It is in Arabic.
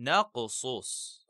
ناقصوص.